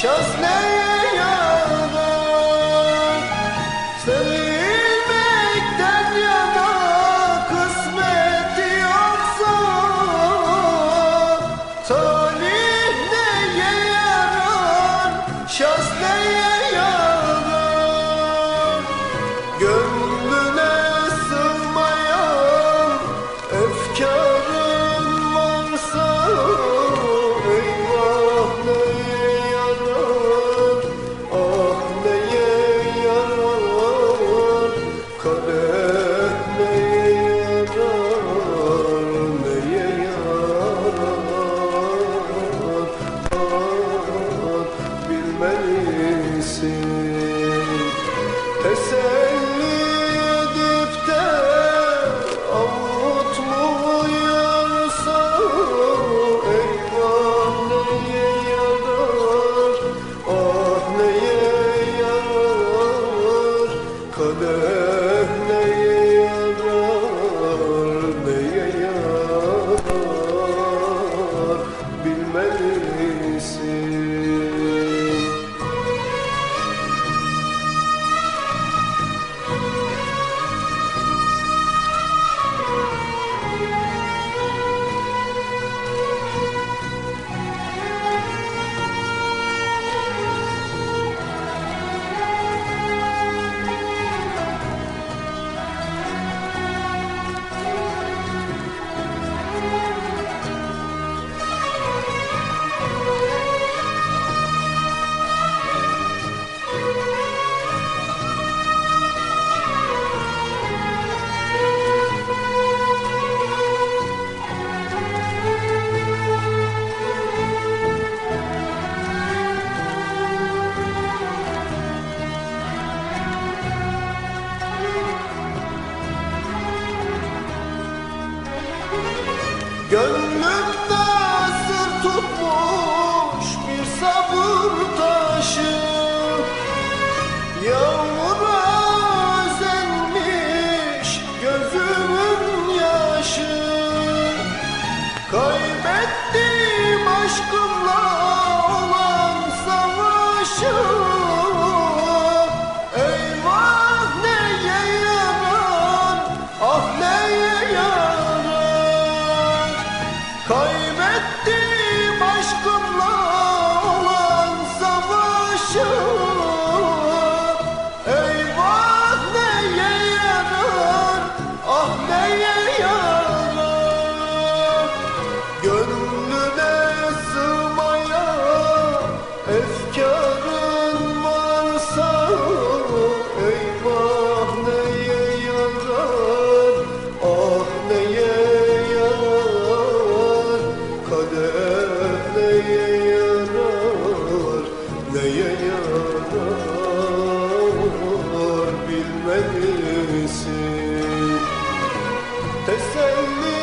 shows? 可是 Gönlüm Kaybettim bilmelisin Teselli